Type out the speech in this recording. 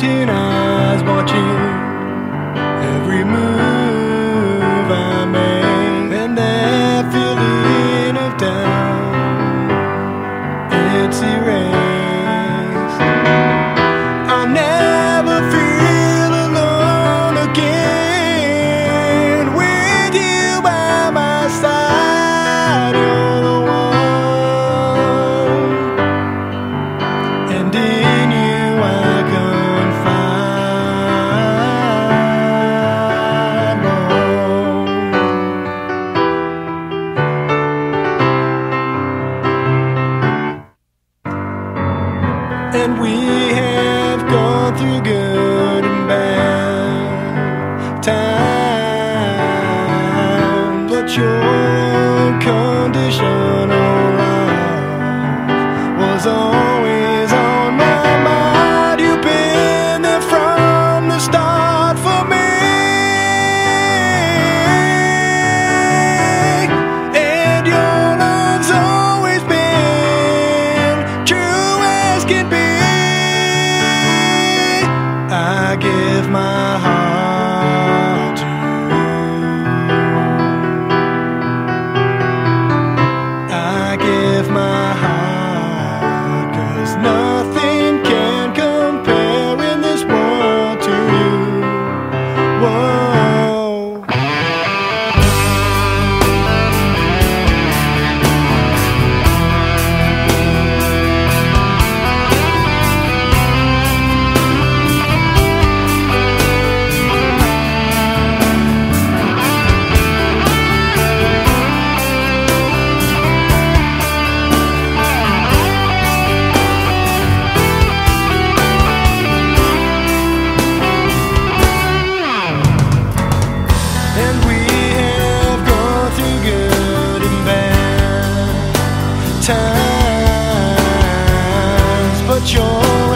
haunting eyes we times, but you're